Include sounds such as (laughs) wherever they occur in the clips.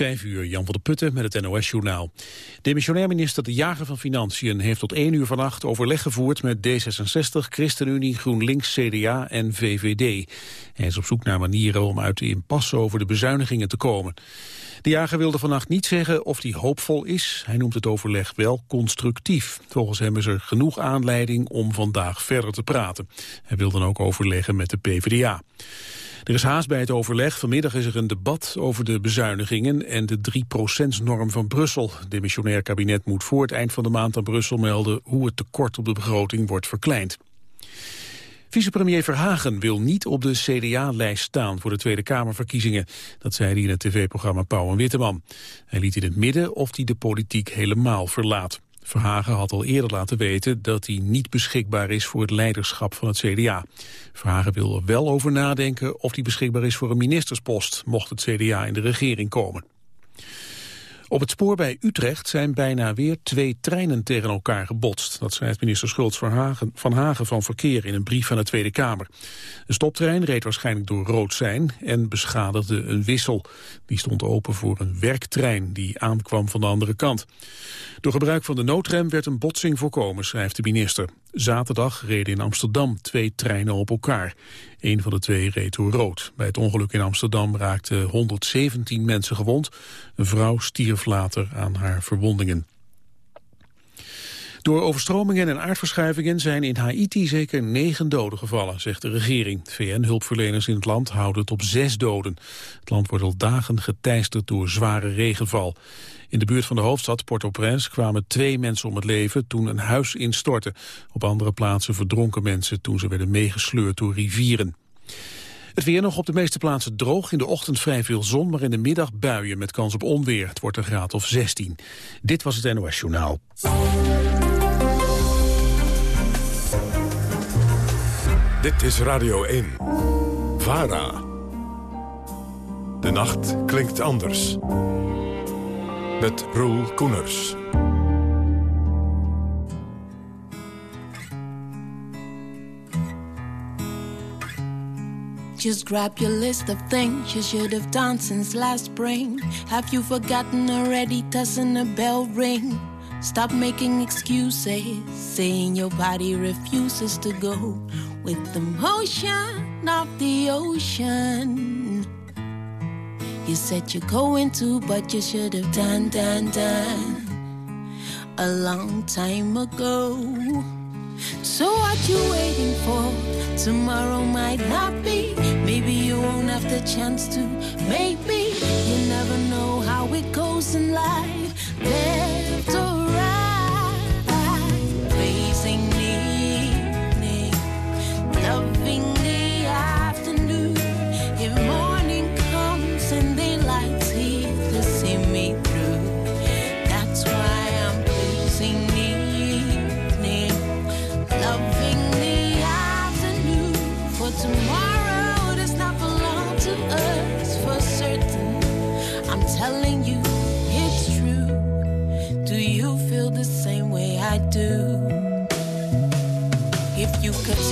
Vijf uur, Jan van der Putten met het NOS-journaal. Demissionair minister De Jager van Financiën heeft tot één uur vannacht overleg gevoerd met D66, ChristenUnie, GroenLinks, CDA en VVD. Hij is op zoek naar manieren om uit de impasse over de bezuinigingen te komen. De jager wilde vannacht niet zeggen of hij hoopvol is. Hij noemt het overleg wel constructief. Volgens hem is er genoeg aanleiding om vandaag verder te praten. Hij wil dan ook overleggen met de PvdA. Er is haast bij het overleg. Vanmiddag is er een debat over de bezuinigingen en de 3%-norm van Brussel. Het missionair kabinet moet voor het eind van de maand aan Brussel melden hoe het tekort op de begroting wordt verkleind. Vicepremier Verhagen wil niet op de CDA-lijst staan voor de Tweede Kamerverkiezingen. Dat zei hij in het tv-programma Pauw en Witteman. Hij liet in het midden of hij de politiek helemaal verlaat. Verhagen had al eerder laten weten dat hij niet beschikbaar is voor het leiderschap van het CDA. Verhagen wil er wel over nadenken of hij beschikbaar is voor een ministerspost, mocht het CDA in de regering komen. Op het spoor bij Utrecht zijn bijna weer twee treinen tegen elkaar gebotst. Dat schrijft minister Schultz van Hagen, van Hagen van Verkeer in een brief aan de Tweede Kamer. De stoptrein reed waarschijnlijk door rood zijn en beschadigde een wissel. Die stond open voor een werktrein die aankwam van de andere kant. Door gebruik van de noodrem werd een botsing voorkomen, schrijft de minister. Zaterdag reden in Amsterdam twee treinen op elkaar. Een van de twee reed door rood. Bij het ongeluk in Amsterdam raakten 117 mensen gewond. Een vrouw stierf later aan haar verwondingen. Door overstromingen en aardverschuivingen zijn in Haiti zeker negen doden gevallen, zegt de regering. VN-hulpverleners in het land houden het op zes doden. Het land wordt al dagen geteisterd door zware regenval. In de buurt van de hoofdstad Port-au-Prince kwamen twee mensen om het leven toen een huis instortte. Op andere plaatsen verdronken mensen toen ze werden meegesleurd door rivieren. Het weer nog op de meeste plaatsen droog. In de ochtend vrij veel zon, maar in de middag buien met kans op onweer. Het wordt een graad of 16. Dit was het NOS Journaal. Dit is Radio 1. VARA. De nacht klinkt anders met Roel Koeners. Just grab your list of things you should have done since last spring. Have you forgotten already? Doesn't a bell ring? Stop making excuses, saying your body refuses to go with the motion of the ocean. You said you're going to, but you should have done, done, done a long time ago. So what you waiting for? Tomorrow might not be. Maybe you won't have the chance to. Maybe you never know how it goes in life. Left or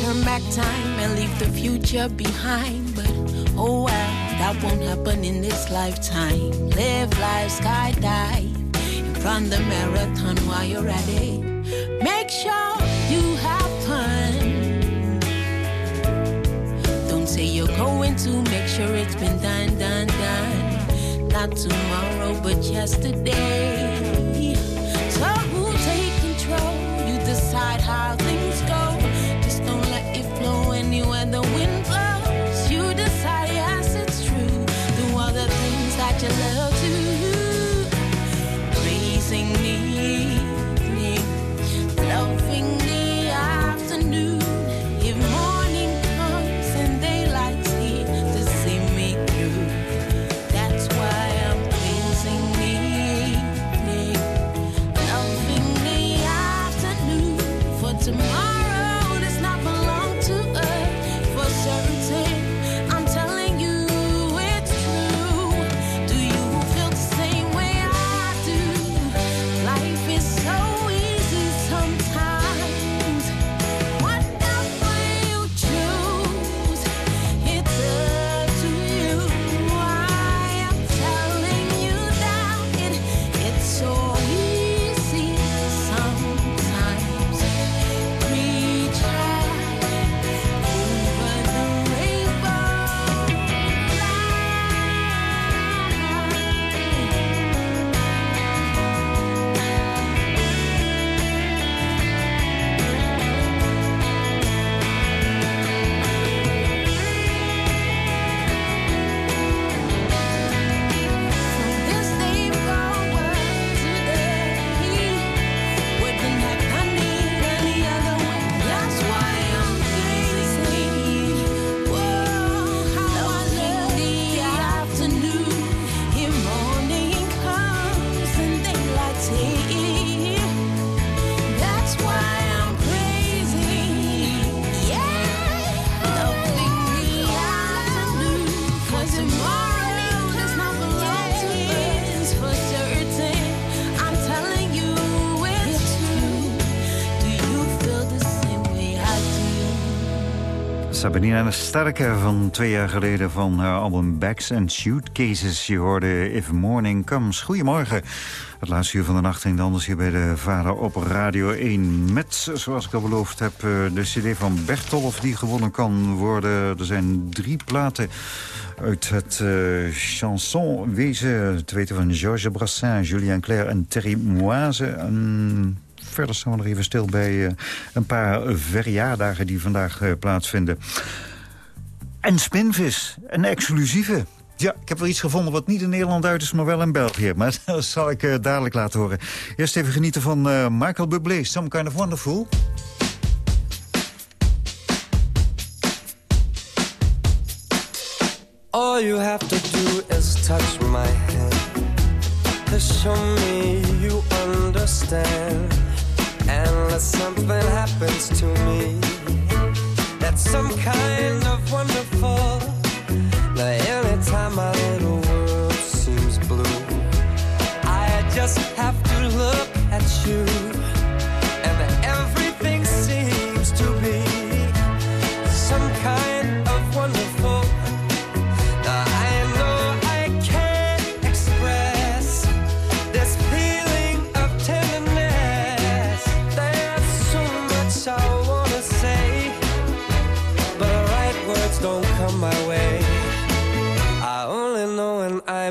turn back time and leave the future behind. But oh well, that won't happen in this lifetime. Live life, skydive, and run the marathon while you're at it. Make sure you have fun. Don't say you're going to, make sure it's been done, done, done. Not tomorrow, but yesterday. How things go Sabrina Sterke van twee jaar geleden van haar album Bags and Suitcases. Je hoorde If Morning Comes. Goedemorgen. Het laatste uur van de nacht en anders hier bij de Vader op Radio 1. Met, zoals ik al beloofd heb, eh, de cd van Bertolf die gewonnen kan worden. Er zijn drie platen uit het uh, chansonwezen. Te weten van Georges Brassens, Julien Clerc en Terry Moise. En verder staan we nog even stil bij uh, een paar verjaardagen die vandaag uh, plaatsvinden. En Spinvis, een exclusieve. Ja, ik heb wel iets gevonden wat niet in Nederland uit is, maar wel in België. (laughs) Maar dat zal ik uh, dadelijk laten horen. Eerst even genieten van Michael Bublé, Some Kind of Wonderful. All you have to do is touch my hand To show me you understand Unless something happens to me. That's some kind of wonderful. Now anytime my little world seems blue. I just have to look at you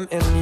In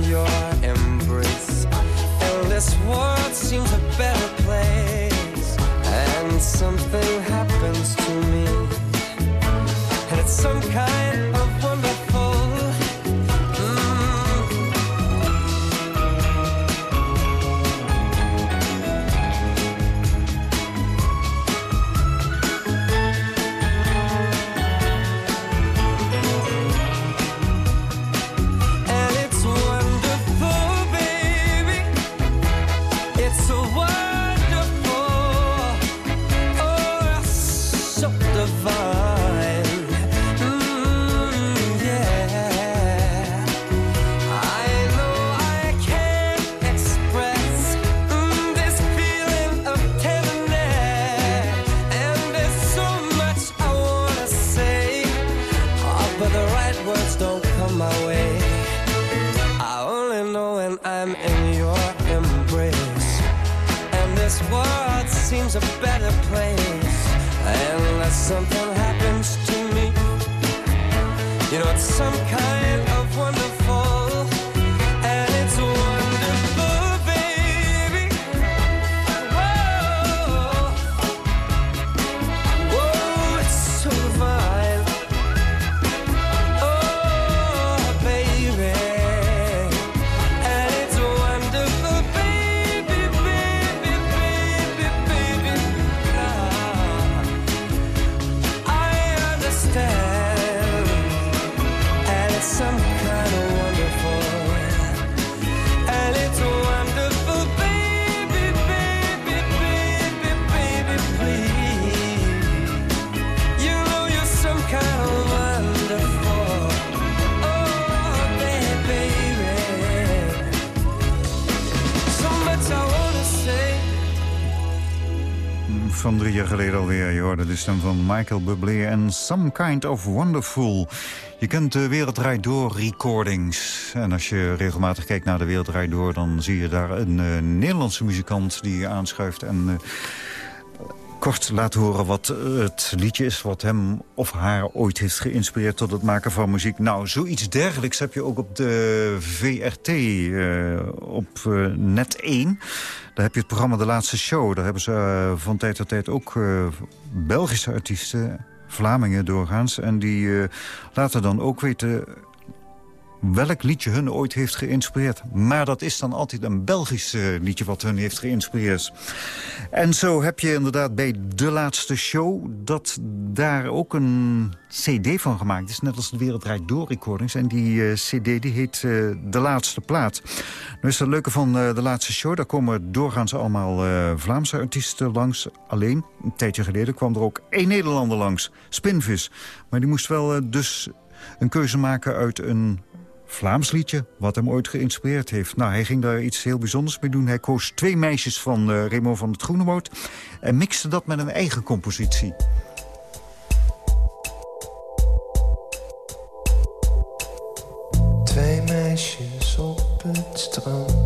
de stem van Michael Bublé en Some Kind of Wonderful. Je kent de Wereld Door recordings. En als je regelmatig kijkt naar de Wereld Door... dan zie je daar een eh, Nederlandse muzikant die aanschuift... en eh, kort laat horen wat eh, het liedje is... wat hem of haar ooit heeft geïnspireerd tot het maken van muziek. Nou, zoiets dergelijks heb je ook op de VRT, eh, op eh, Net 1... Daar heb je het programma De Laatste Show. Daar hebben ze van tijd tot tijd ook Belgische artiesten, Vlamingen doorgaans. En die laten dan ook weten welk liedje hun ooit heeft geïnspireerd. Maar dat is dan altijd een Belgisch eh, liedje wat hun heeft geïnspireerd. En zo heb je inderdaad bij De Laatste Show... dat daar ook een cd van gemaakt is. Net als de Wereld Door recordings. En die eh, cd die heet eh, De Laatste Plaat. Nu is het leuke van De Laatste Show... daar komen doorgaans allemaal Vlaamse artiesten langs. Alleen, een tijdje geleden kwam er ook één Nederlander langs. Spinvis. Maar die moest wel dus een keuze maken uit een Vlaams liedje, wat hem ooit geïnspireerd heeft. Nou, hij ging daar iets heel bijzonders mee doen. Hij koos twee meisjes van eh, Remo van het Groenewoud... en mixte dat met een eigen compositie. Twee meisjes op het strand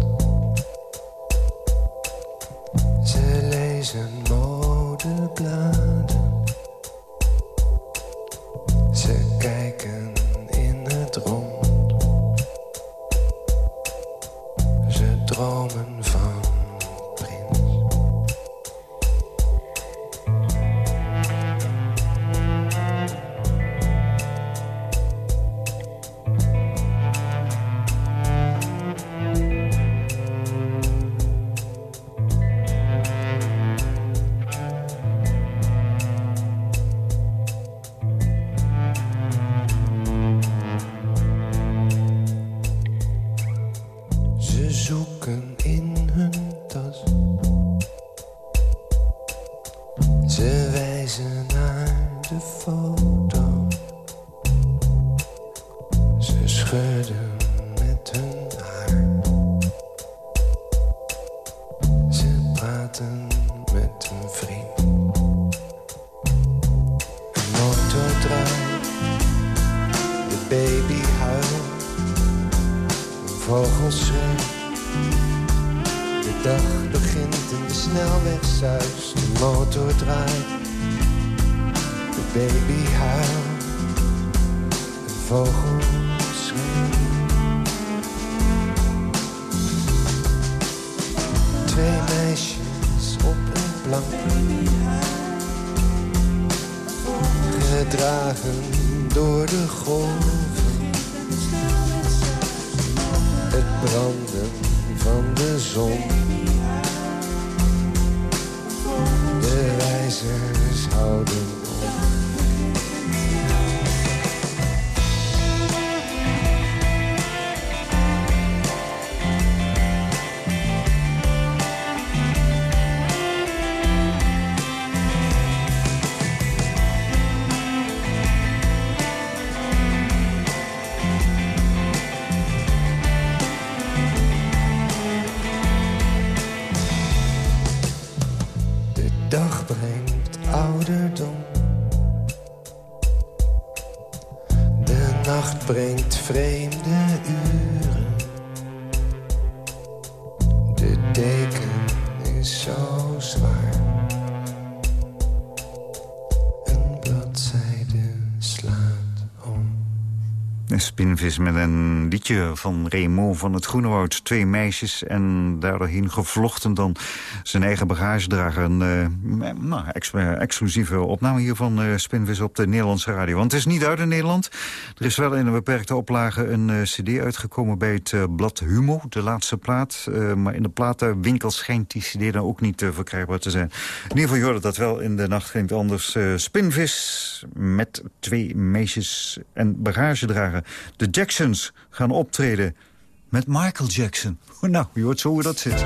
houden van Raymond van het Groenewoud. Twee meisjes en daardoorheen gevlochten dan zijn eigen bagagedrager. Een eh, nou, eh, exclusieve opname hier van eh, Spinvis op de Nederlandse radio. Want het is niet uit in Nederland. Er is wel in een beperkte oplage een cd uitgekomen bij het blad Humo, de laatste plaat. Maar in de platenwinkel schijnt die cd dan ook niet verkrijgbaar te zijn. In ieder geval, hoorde dat wel in de nacht klinkt anders. Spinvis met twee meisjes en bagagedrager. De Jacksons gaan optreden met Michael Jackson. (laughs) Nou, je hoort zo hoe dat zit.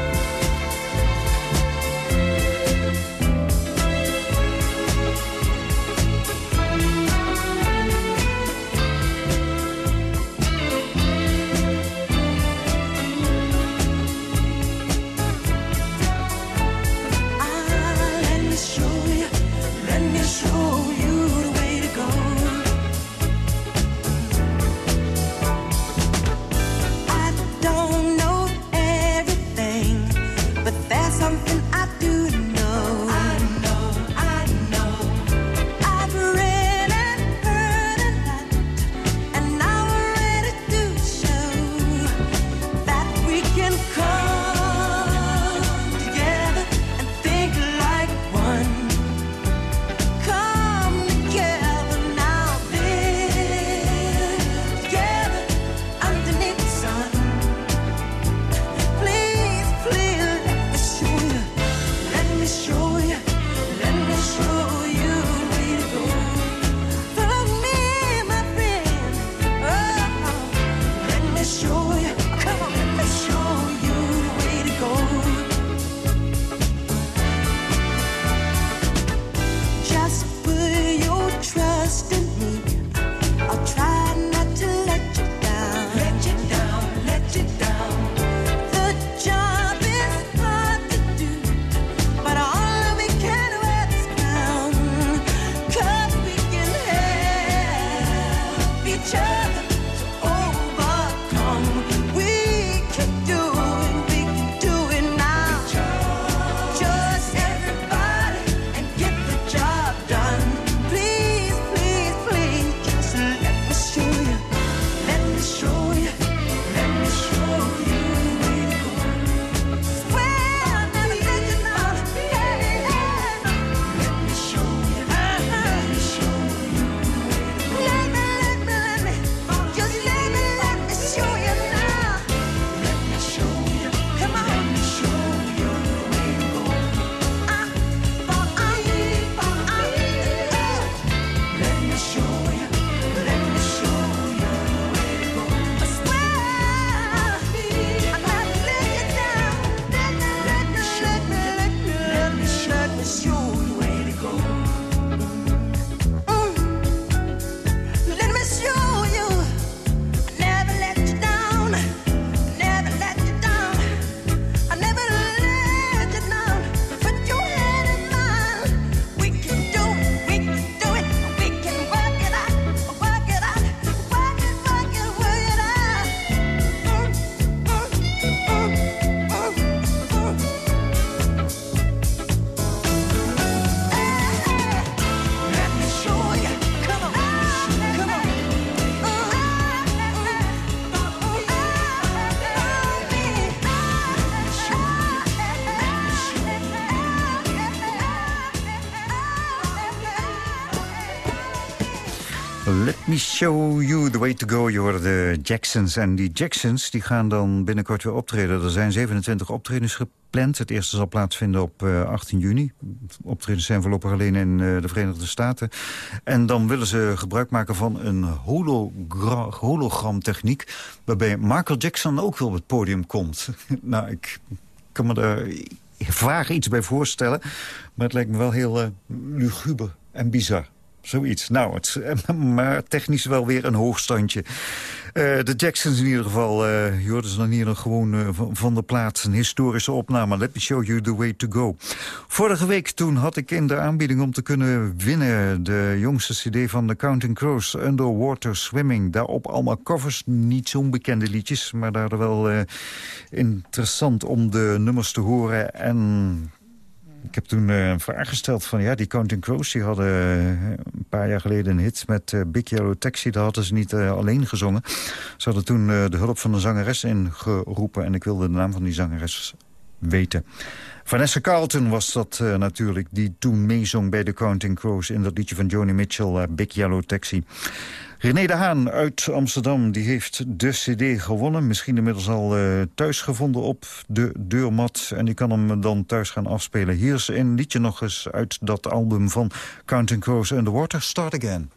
Way to go. Je hoorde de Jacksons. En die Jacksons die gaan dan binnenkort weer optreden. Er zijn 27 optredens gepland. Het eerste zal plaatsvinden op 18 eh, juni. Optredens zijn voorlopig alleen in uh, de Verenigde Staten. En dan willen ze gebruik maken van een hologramtechniek... waarbij Michael Jackson ook wel op het podium komt. (laughs) nou, ik kan me daar vaag iets bij voorstellen. Maar het lijkt me wel heel uh, luguber en bizar. Zoiets. Nou, het, (laughs) maar technisch wel weer een hoogstandje. Uh, de Jacksons in ieder geval. Uh, je hoorde ze dan hier nog gewoon van de plaats. Een historische opname. Let me show you the way to go. Vorige week toen had ik in de aanbieding om te kunnen winnen... de jongste cd van The Counting Crows, Underwater Swimming. Daarop allemaal covers, niet zo'n bekende liedjes... maar daar wel interessant om de nummers te horen... en ik heb toen uh, een vraag gesteld van... ja, die Counting Crows die hadden uh, een paar jaar geleden een hit met uh, Big Yellow Taxi. Daar hadden ze niet alleen gezongen. Ze hadden toen de hulp van een zangeres ingeroepen... en ik wilde de naam van die zangeres weten. Vanessa Carlton was dat natuurlijk, die toen meezong bij de Counting Crows... in dat liedje van Joni Mitchell, Big Yellow Taxi. René de Haan uit Amsterdam die heeft de cd gewonnen. Misschien inmiddels al uh, thuis gevonden op de deurmat. En die kan hem dan thuis gaan afspelen. Hier is een liedje nog eens uit dat album van Counting Crows and the Water. Start Again.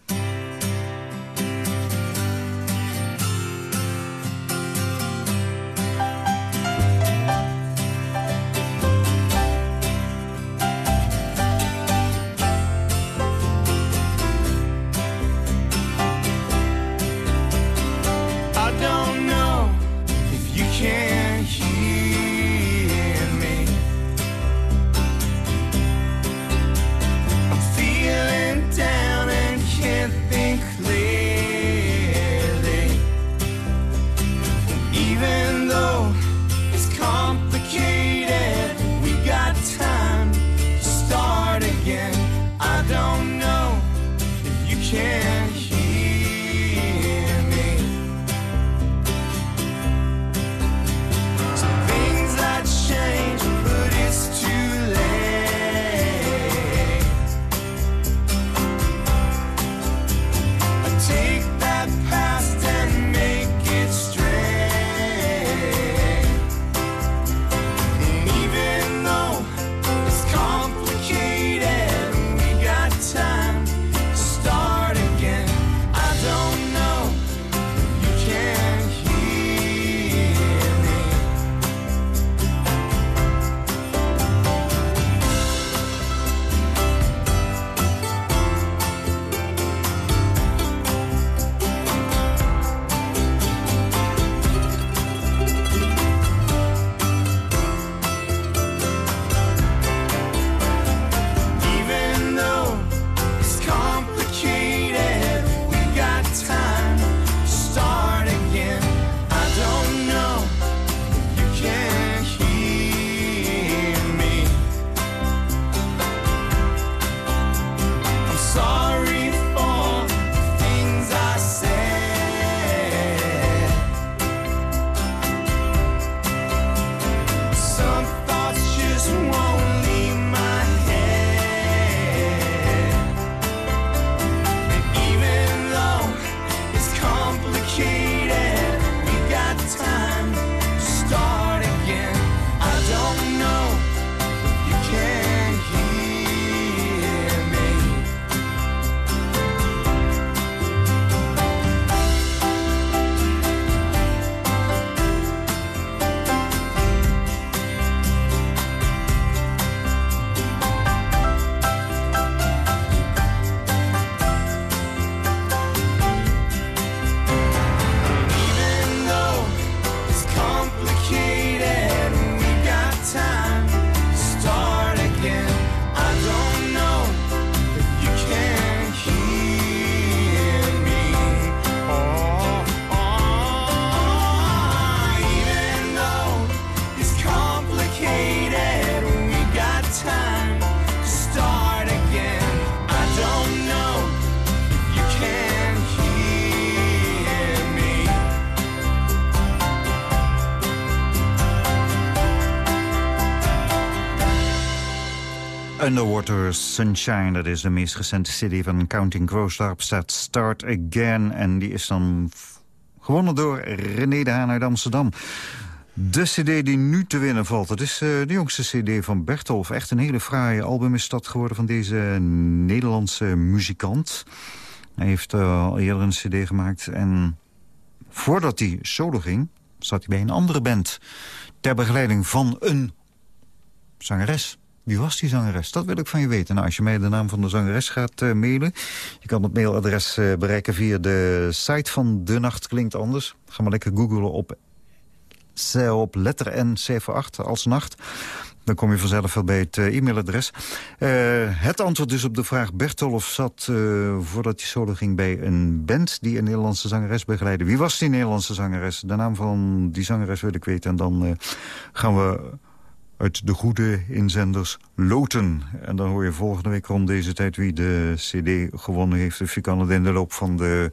Underwater Sunshine, dat is de meest recente cd van Counting Crows. Staat Start Again en die is dan gewonnen door René de Haan uit Amsterdam. De cd die nu te winnen valt, dat is uh, de jongste cd van Bertolf. Echt een hele fraaie album is dat geworden van deze Nederlandse muzikant. Hij heeft uh, al eerder een cd gemaakt en voordat hij solo ging... zat hij bij een andere band ter begeleiding van een zangeres. Wie was die zangeres? Dat wil ik van je weten. Nou, als je mij de naam van de zangeres gaat uh, mailen... je kan het mailadres uh, bereiken via de site van De Nacht Klinkt Anders. Ga maar lekker googlen op, op letter N, cijfer 8 als nacht. Dan kom je vanzelf wel bij het e-mailadres. het antwoord dus op de vraag... Bertolf zat, voordat hij solo ging, bij een band... die een Nederlandse zangeres begeleidde. Wie was die Nederlandse zangeres? De naam van die zangeres wil ik weten. En dan gaan we uit de goede inzenders loten. En dan hoor je volgende week rond deze tijd wie de cd gewonnen heeft. Of je kan het in de loop van, de,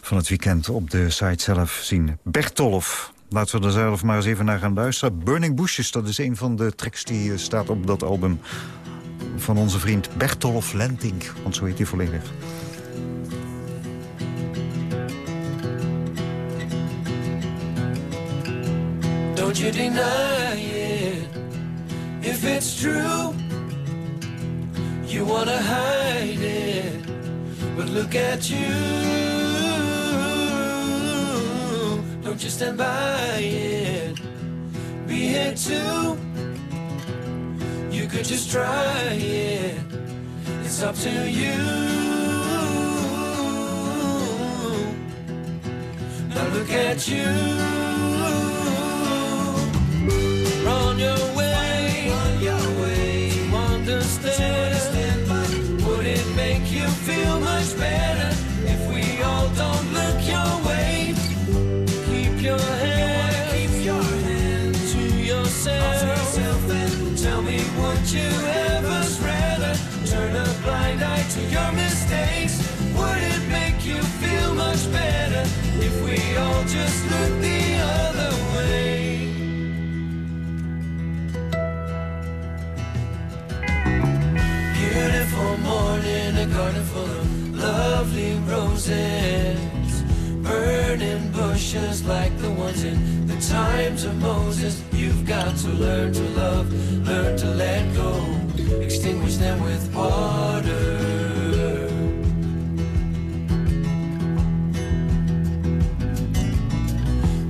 van het weekend op de site zelf zien. Bertolf. Laten we er zelf maar eens even naar gaan luisteren. Burning Bushes, dat is een van de tracks die staat op dat album... van onze vriend Bertolf Lentink, want zo heet hij volledig. Don't you deny if it's true. You wanna hide it, but look at you. Don't just stand by it, be here too. You could just try it, it's up to you. Now look at you. Lovely roses. Burning bushes like the ones in the times of Moses. You've got to learn to love, learn to let go. Extinguish them with water.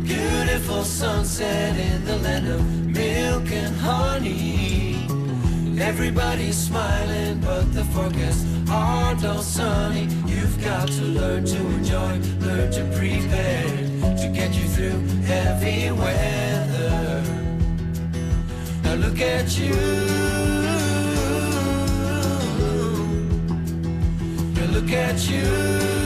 Beautiful sunset in the land of milk and honey. Everybody's smiling, but the forecasts are dull sunny. You've got to learn to enjoy, learn to prepare to get you through heavy weather. Now look at you. Now look at you.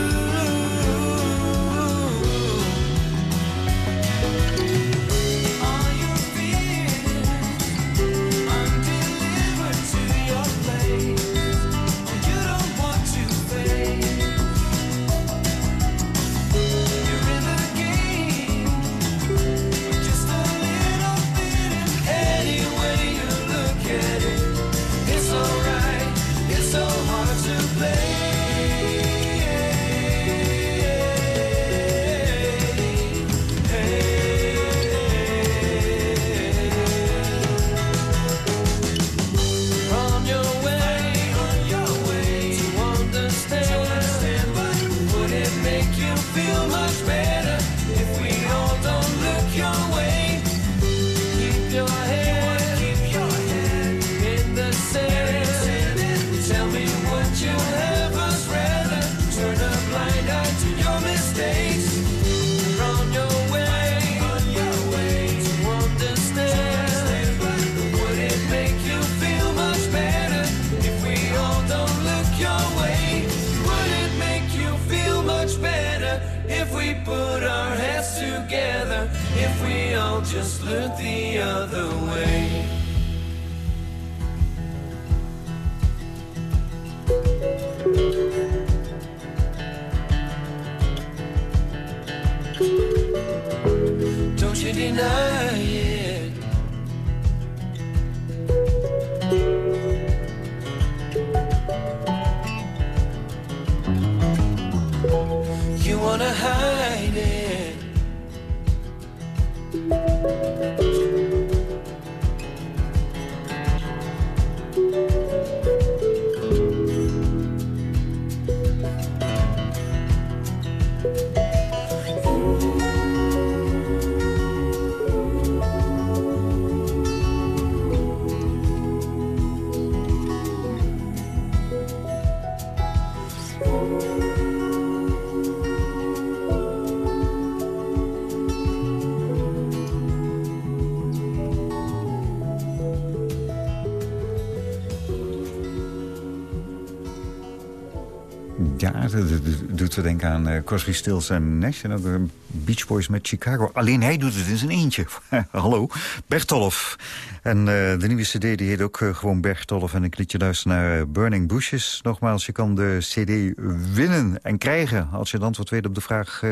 We denken aan eh, Crosby, Stills en Nash. En ook eh, Beach Boys met Chicago. Alleen hij doet het in zijn eentje. (laughs) Hallo, Bertolf. En eh, de nieuwe cd die heet ook gewoon Bertolf. En ik liet je luisteren naar Burning Bushes. Nogmaals, je kan de cd winnen en krijgen... als je het antwoord weet op de vraag...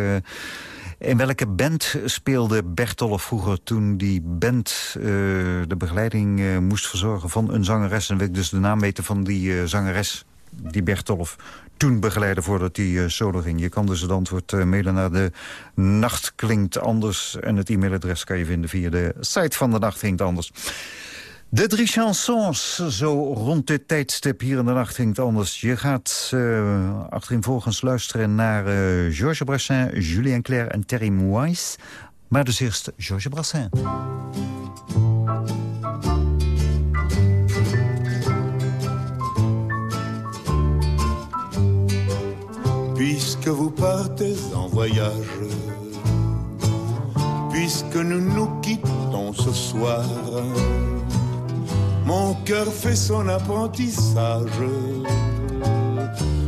in welke band speelde Bertolf vroeger toen die band de begeleiding moest verzorgen van een zangeres? En wil ik dus de naam weten van die zangeres die Bertolf toen begeleidde voordat hij eh, solo ging. Je kan dus het antwoord eh, mailen naar de Nacht Klinkt Anders. En het e-mailadres kan je vinden via de site van de Nacht Klinkt Anders. De drie chansons, zo rond dit tijdstip hier in de nacht ging anders. Je gaat uh, achterin volgens luisteren naar Georges Brassin, Julien Clerc en Terry Moise. Maar dus eerst Georges Brassin. Puisque vous partez en voyage, puisque nous nous quittons ce soir, mon cœur fait son apprentissage.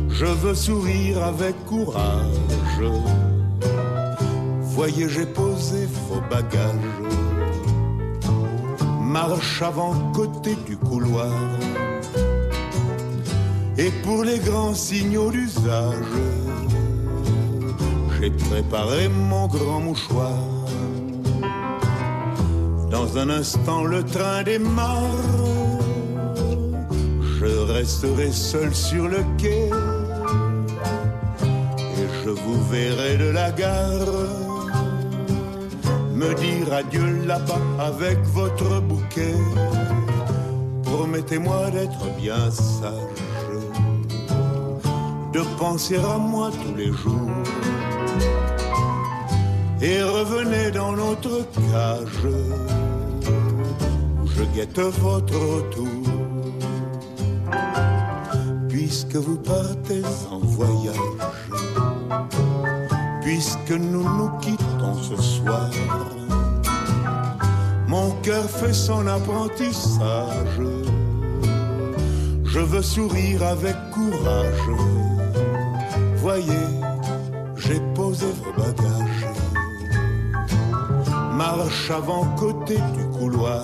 Je veux sourire avec courage. Voyez, j'ai posé vos bagages. Marche avant côté du couloir. Et pour les grands signaux d'usage, j'ai préparé mon grand mouchoir. Dans un instant, le train démarre. Je resterai seul sur le quai. Et je vous verrai de la gare. Me dire adieu là-bas avec votre bouquet. Promettez-moi d'être bien sage. De penser à moi tous les jours. Et revenez dans notre cage je guette votre retour. Puisque vous partez en voyage, puisque nous nous quittons ce soir, mon cœur fait son apprentissage. Je veux sourire avec courage. Voyez, j'ai posé vos bagages. Marche avant côté du couloir.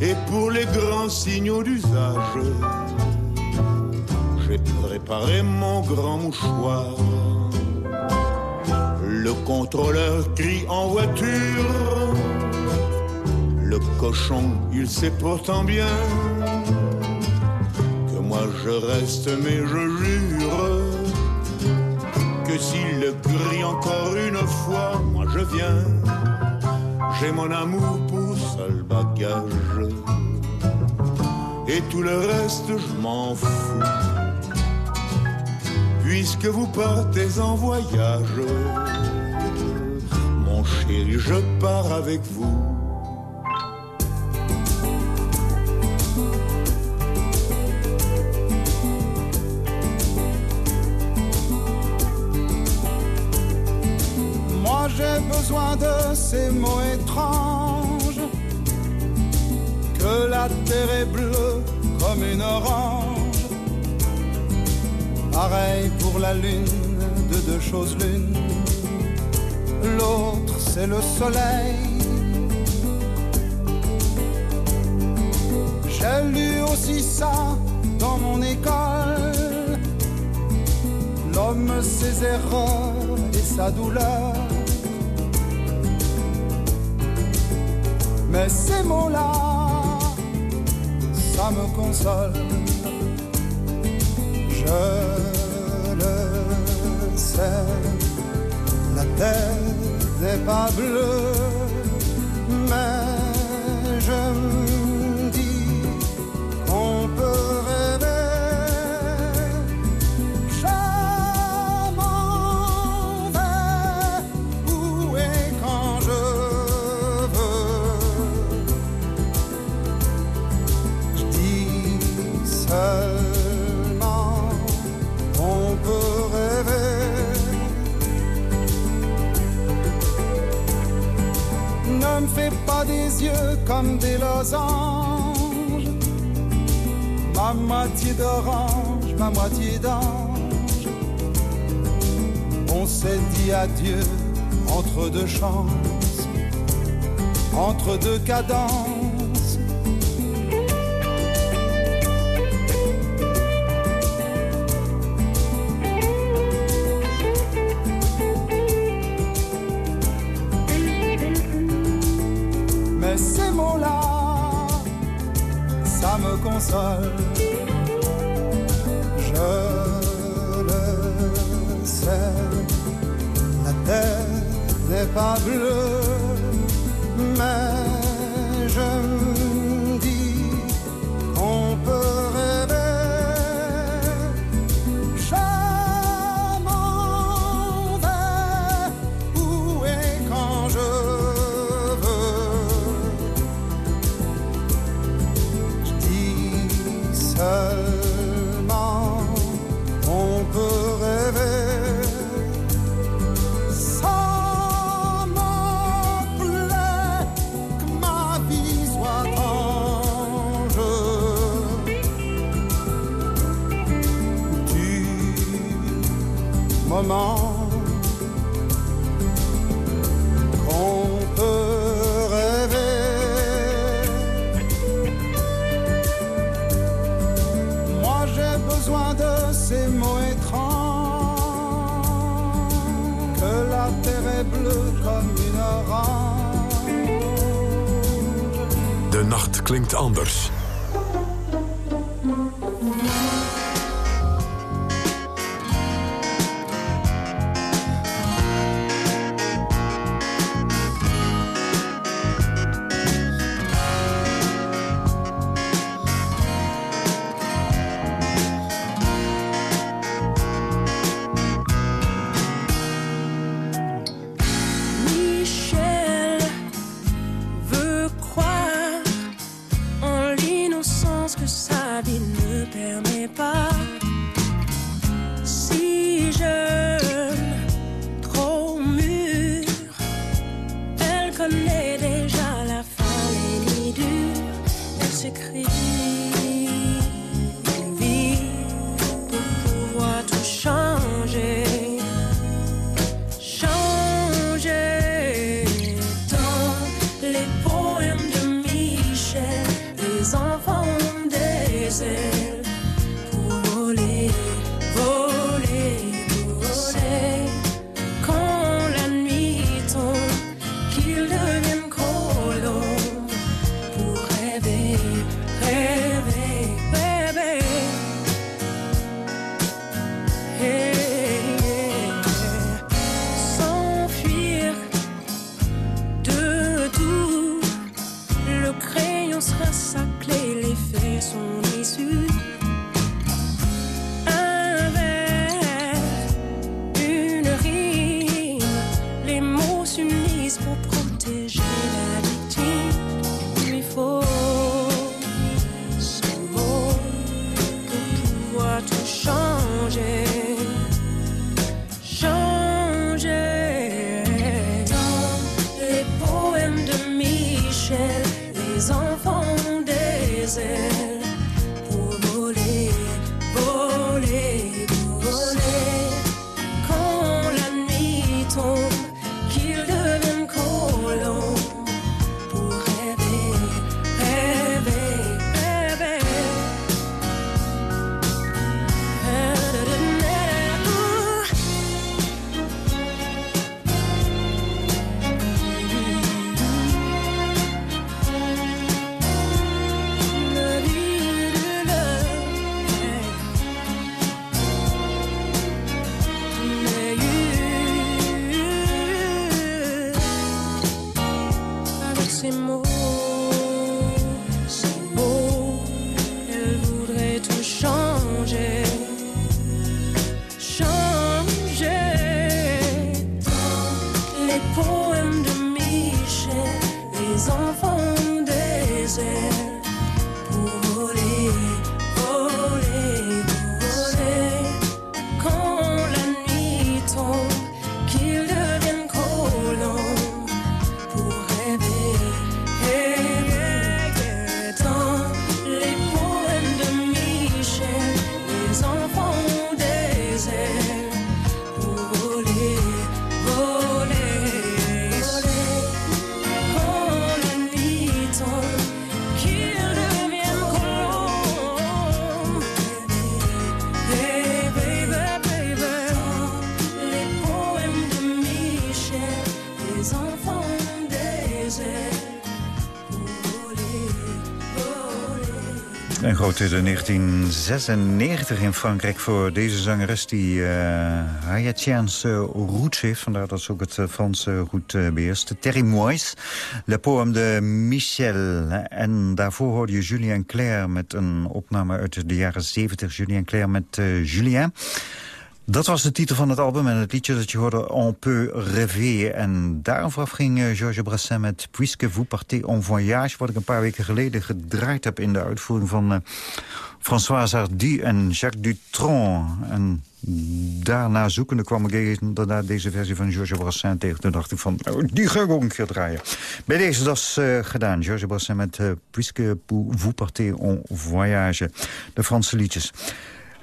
Et pour les grands signaux d'usage, j'ai préparé mon grand mouchoir. Le contrôleur crie en voiture. Le cochon, il sait pourtant bien reste, mais je jure que s'il le crie encore une fois, moi je viens. J'ai mon amour pour seul bagage. Et tout le reste, je m'en fous. Puisque vous partez en voyage, mon chéri, je pars avec vous. J'ai besoin de ces mots étranges. Que la terre est bleue comme une orange. Pareil pour la lune, de deux choses l'une. L'autre c'est le soleil. J'ai lu aussi ça dans mon école. L'homme, ses erreurs et sa douleur. mais ces mots-là, ça me console. Je le sais, la tête n'est pas bleue, mais je des yeux comme des losanges. Ma moitié d'orange, ma moitié d'ange. On s'est dit adieu entre deux chances, entre deux cadences console. Je le sais, la terre n'est pas bleue. klinkt anders. Voler. Een grote hit in 1996 in Frankrijk voor deze zangeres die uh, roots heeft. Vandaar dat ze ook het eh, Franse goed uh, beheerst. Terry Moyes, Le Poème de Michel. En daarvoor hoorde je Julien Clerc met een opname uit de jaren 70. Julien Clerc met Julien. Dat was de titel van het album en het liedje dat je hoorde, On peut rêver. En daarom vooraf ging uh, Georges Brassens met Puisque vous partez en voyage... wat ik een paar weken geleden gedraaid heb in de uitvoering van uh, François Hardy en Jacques Dutronc. En daarna zoekende kwam ik inderdaad deze versie van Georges Brassens tegen. Toen dacht ik van, oh, die ga ik ook een keer draaien. Bij deze dat uh, gedaan. Georges Brassens met Puisque vous partez en voyage. De Franse liedjes.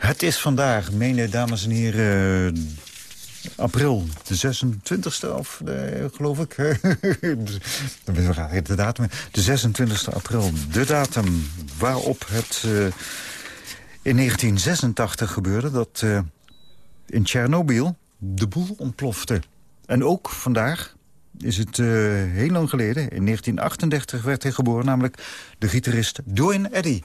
Het is vandaag, mene dames en heren, april, de 26e, of geloof ik. (laughs) de datum. De 26e april, de datum waarop het uh, in 1986 gebeurde... dat uh, in Tsjernobyl de boel ontplofte. En ook vandaag is het heel lang geleden, in 1938 werd hij geboren... namelijk de gitarist Dwayne Eddy.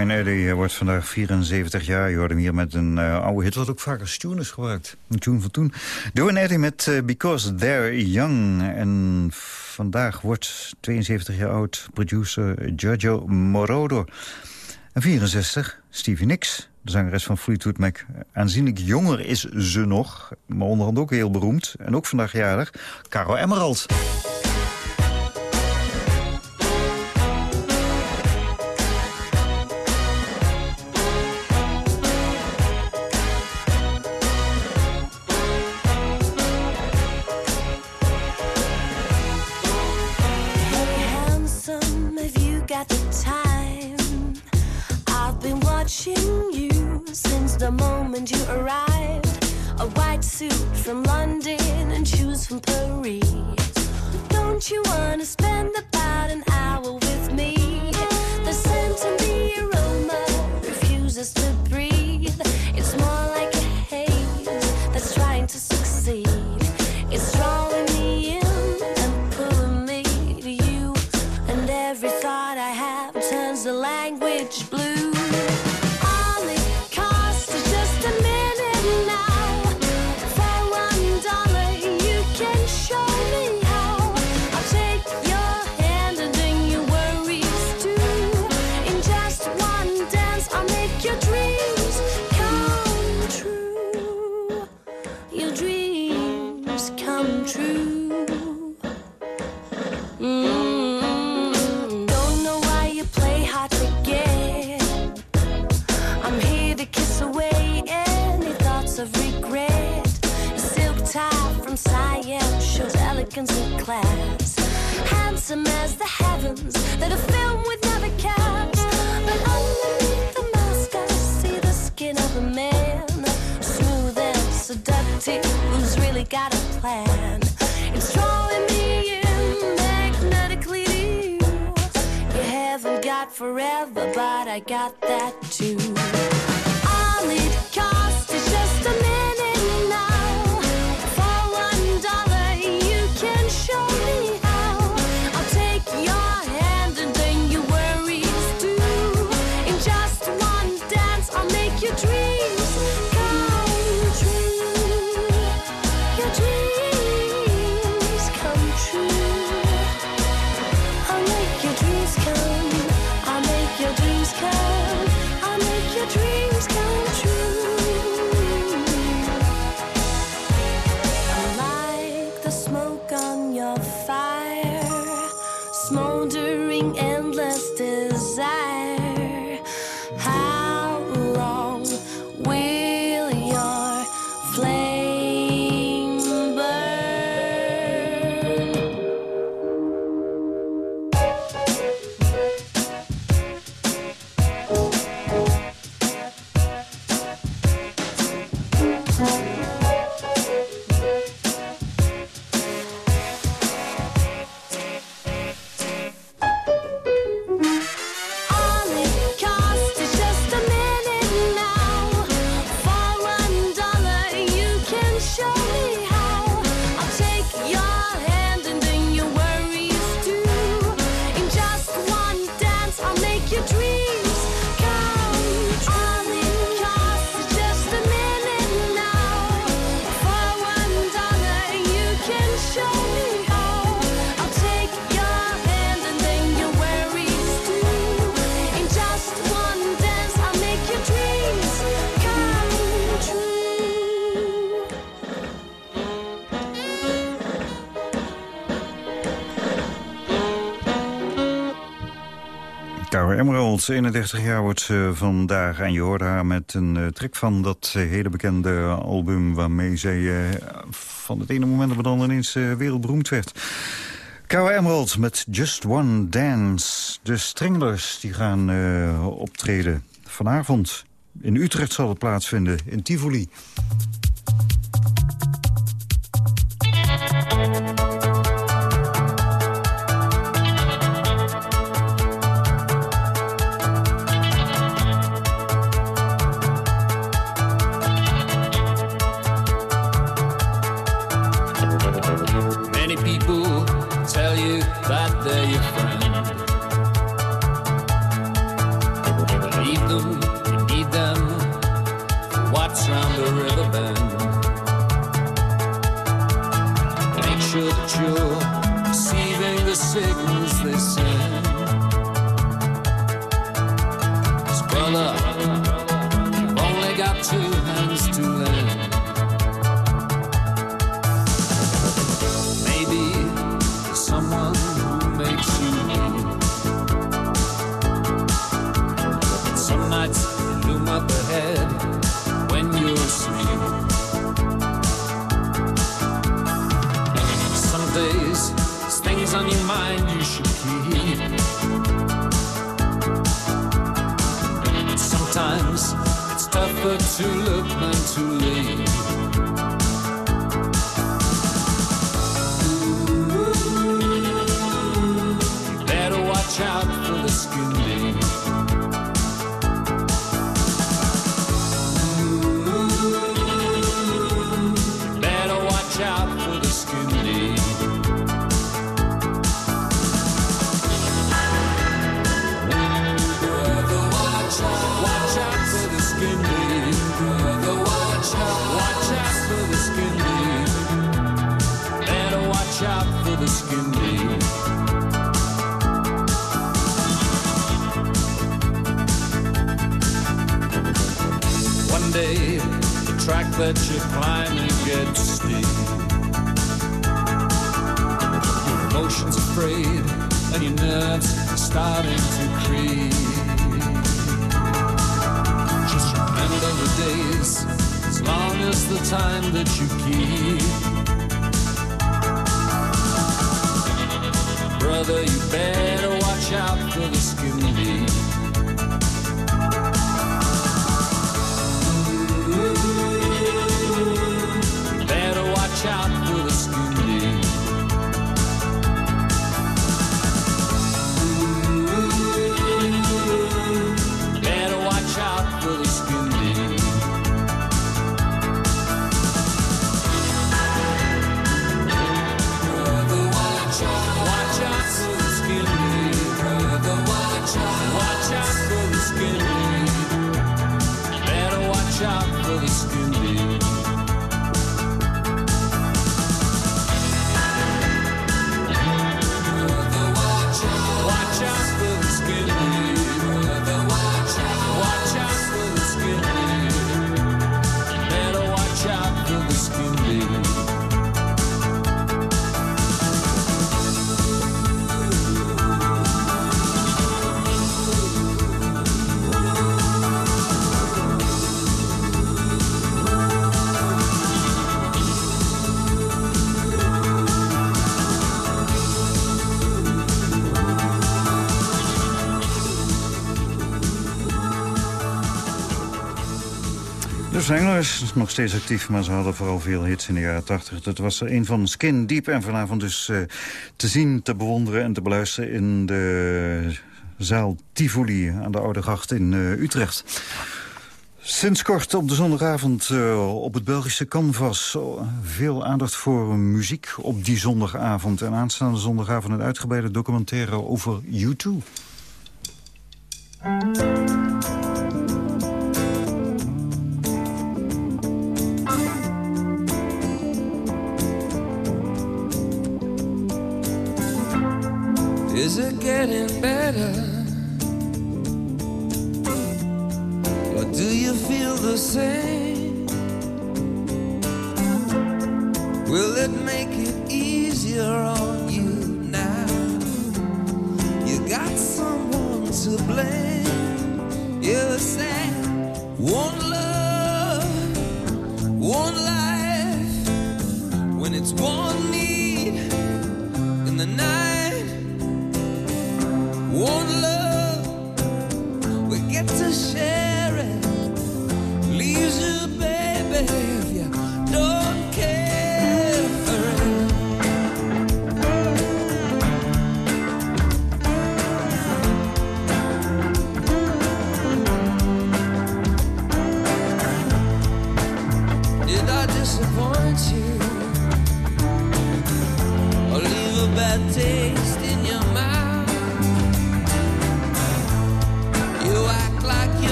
Dwayne Eddy wordt vandaag 74 jaar. Je hoort hem hier met een uh, oude hit, wat ook vaak als tune is gebruikt. Een tune van toen. Dwayne Eddy met uh, Because They're Young. En vandaag wordt 72 jaar oud producer Giorgio Moroder. En 64, Stevie Nicks, de zangeres van Fleetwood Mac. Aanzienlijk jonger is ze nog, maar onderhand ook heel beroemd. En ook vandaag jarig, Caro Emerald. wanna spend about an hour forever, but I got that too. 31 jaar wordt ze vandaag en je hoorde haar met een eh, trek van dat eh, hele bekende album... waarmee zij van het ene moment op het andere ineens wereldberoemd werd. KW Emerald met Just One Dance. De Stringlers die gaan optreden vanavond. In Utrecht zal het plaatsvinden, in Tivoli. The track that you're climbing gets steep. Your emotions afraid, and your nerves are starting to creep. Just remember the days, as long as the time that you keep. Brother, you better watch out for the skin deep. Zanger is nog steeds actief, maar ze hadden vooral veel hits in de jaren 80. Dat was er een van Skin Deep en vanavond dus eh, te zien, te bewonderen en te beluisteren... in de zaal Tivoli aan de Oude Gracht in eh, Utrecht. Sinds kort op de zondagavond eh, op het Belgische Canvas. Veel aandacht voor muziek op die zondagavond. En aanstaande zondagavond een uitgebreide documentaire over U2. Is it getting better? Or do you feel the same? Will it make it easier on you now? You got someone to blame. You say, one love, one life. When it's one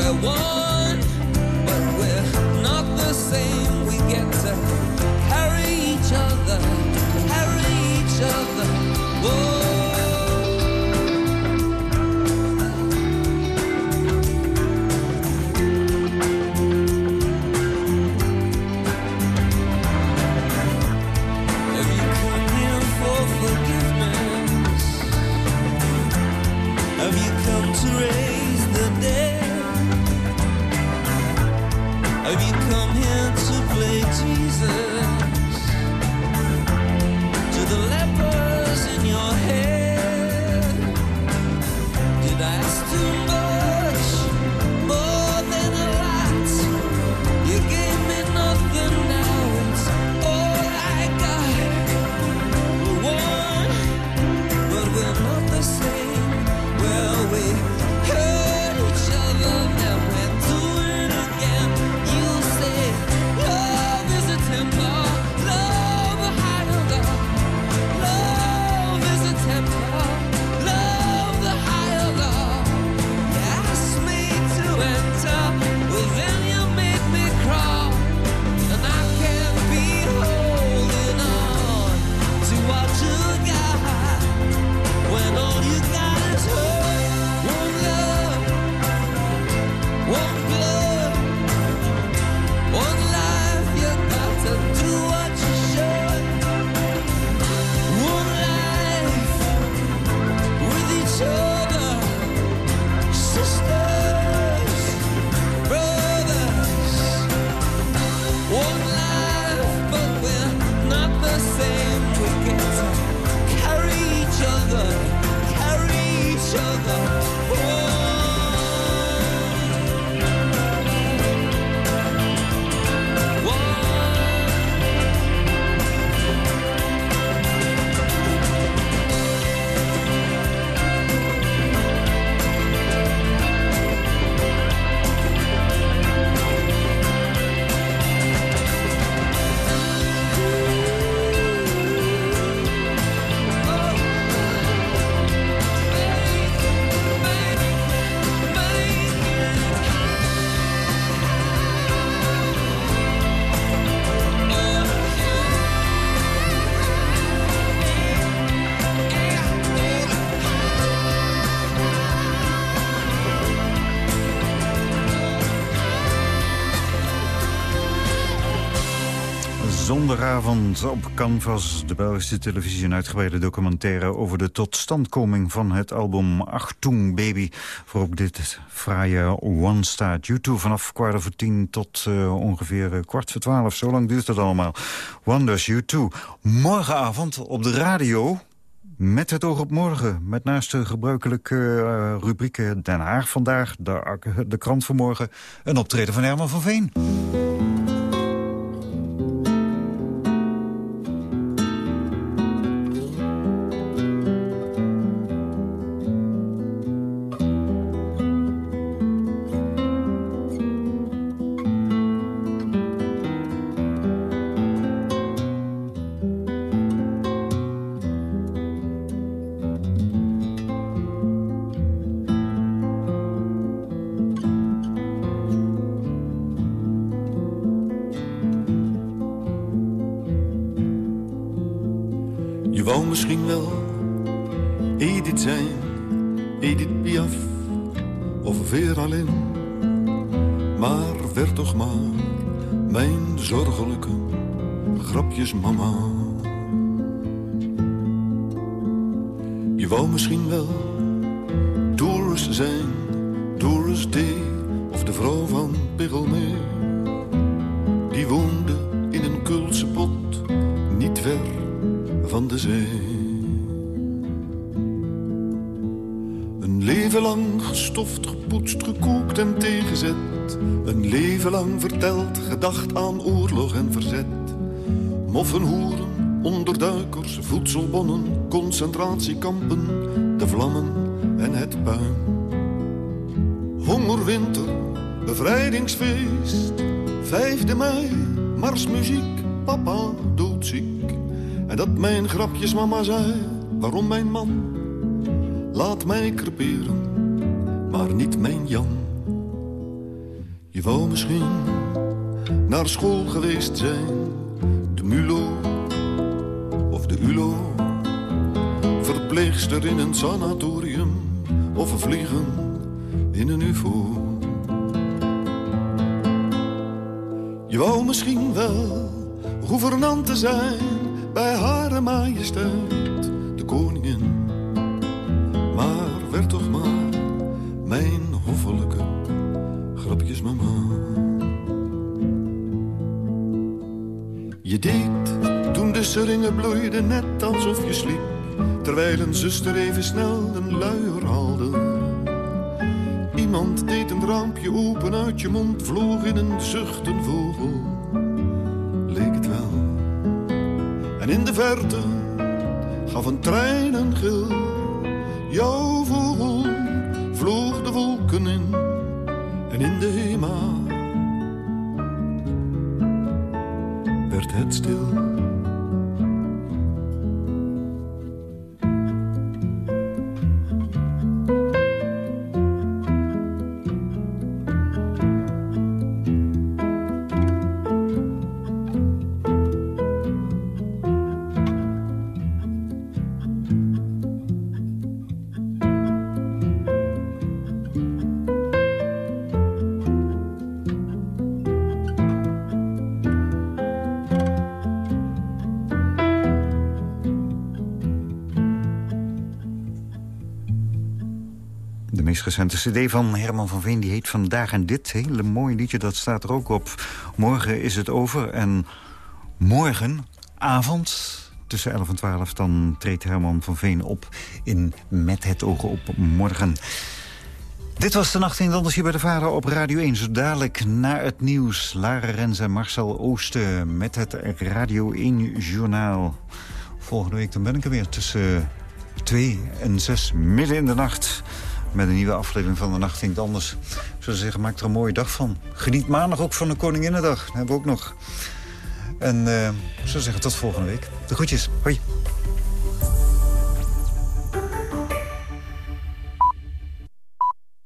We're one, Zondagavond op Canvas, de Belgische televisie... een uitgebreide documentaire over de totstandkoming van het album Achtung Baby. Voor ook dit fraaie One Staat. U2 vanaf kwart over tien tot eh, ongeveer eh, kwart voor twaalf. Zo lang duurt het allemaal. Wonders U2. Morgenavond op de radio... Met het oog op morgen, met naast de gebruikelijke eh, rubrieken Den Haag vandaag, de, de krant van morgen, een optreden van Herman van Veen. Misschien wel Edith zijn, Edith Piaf of Vera Lynn. Maar werd toch maar mijn zorgelijke grapjes mama. Je wou misschien wel Doris zijn, Doris D. of de vrouw van Pichelmeer. Die woonde de zee. Een leven lang gestoft, gepoetst, gekookt en tegenzet. Een leven lang verteld, gedacht aan oorlog en verzet. Moffenhoeren, onderduikers, voedselbonnen, concentratiekampen, de vlammen en het puin. Hongerwinter, bevrijdingsfeest, 5 mei, marsmuziek, papa doodziek. En dat mijn grapjes mama zei, waarom mijn man? Laat mij creperen, maar niet mijn Jan. Je wou misschien naar school geweest zijn, de MULO of de ULO. Verpleegster in een sanatorium of een vliegen in een UFO. Je wou misschien wel gouvernante zijn bij Hare Majesteit, de koningin. Maar werd toch maar mijn hoffelijke grapjes mama. Je deed toen de seringen bloeiden net alsof je sliep, terwijl een zuster even snel een luier haalde. Iemand deed een raampje open uit je mond, vloog in een zucht een vogel. En in de verte gaf een trein een gil. Jouw vogel vloog de wolken in. En in de HEMA werd het stil. De cd van Herman van Veen die heet Vandaag en Dit. Hele mooi liedje, dat staat er ook op. Morgen is het over en morgenavond tussen 11 en 12... dan treedt Herman van Veen op in Met het oog op morgen. Dit was de Nacht in Anders hier bij de Vader op Radio 1. Zo dadelijk na het nieuws. Lara Rens en Marcel Oosten met het Radio 1 Journaal. Volgende week dan ben ik er weer tussen 2 en 6 midden in de nacht met een nieuwe aflevering van de Nacht in Anders. Ik zou zeggen, maak er een mooie dag van. Geniet maandag ook van de Koninginnedag. Dat hebben we ook nog. En uh, ik zou zeggen, tot volgende week. De groetjes. Hoi.